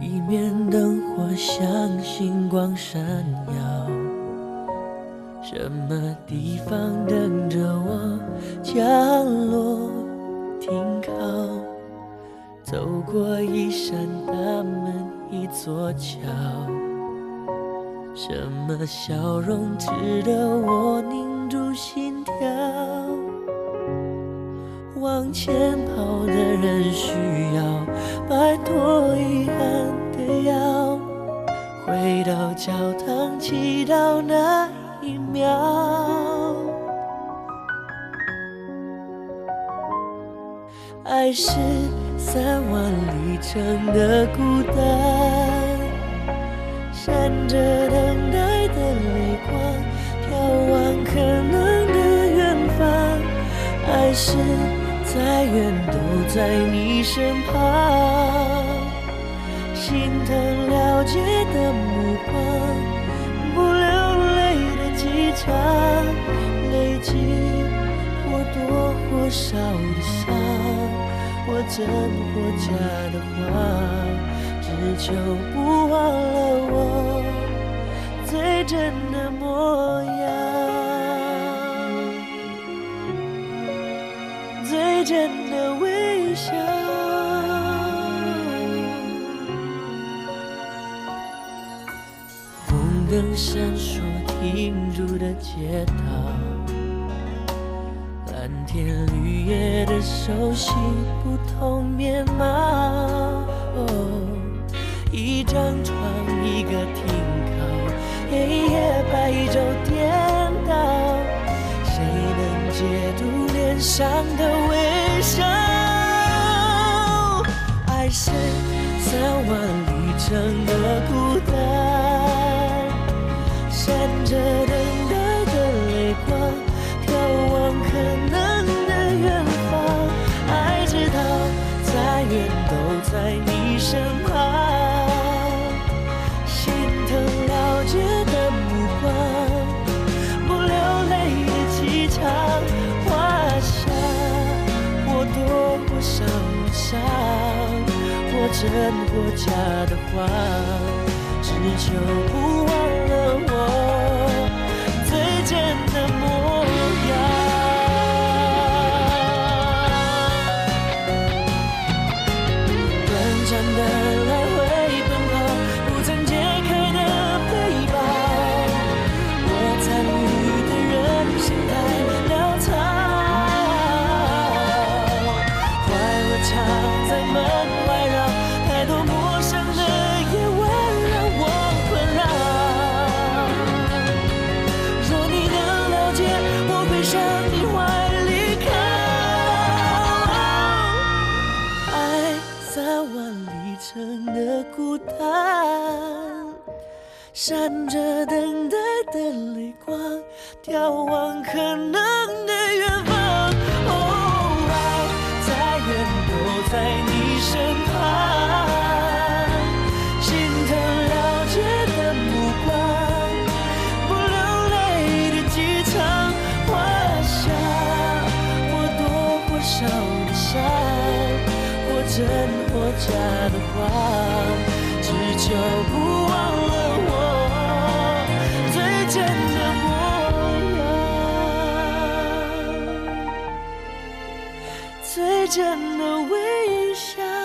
你面灯火像星光闪耀，什么地方等着我降落停。过一扇大门，一座桥。什么笑容值得我凝住心跳？往前跑的人需要摆脱遗憾的药，回到教堂祈祷那一秒。爱是三万里程的孤单，闪着等待的泪光，眺望可能的远方。爱是再远都在你身旁，心疼了解的目光，不流泪的机场，累积或多或少的伤，或真或假的话，只求不忘了我最真的模样。最真的微笑。红灯闪烁停住的街道，蓝天绿的熟悉不同面貌。哦，一张床，一个停靠，黑夜白昼颠倒，谁能解读脸上的微笑？爱是三万里程的孤单，闪着等真或假的话，只求不忘闪着等待的泪光，眺望可能的远方。哦，爱再远都在你身旁，心疼了解的目光，不流泪的机场，画下或多或少的伤，或真或假的谎，只求不最真的微笑。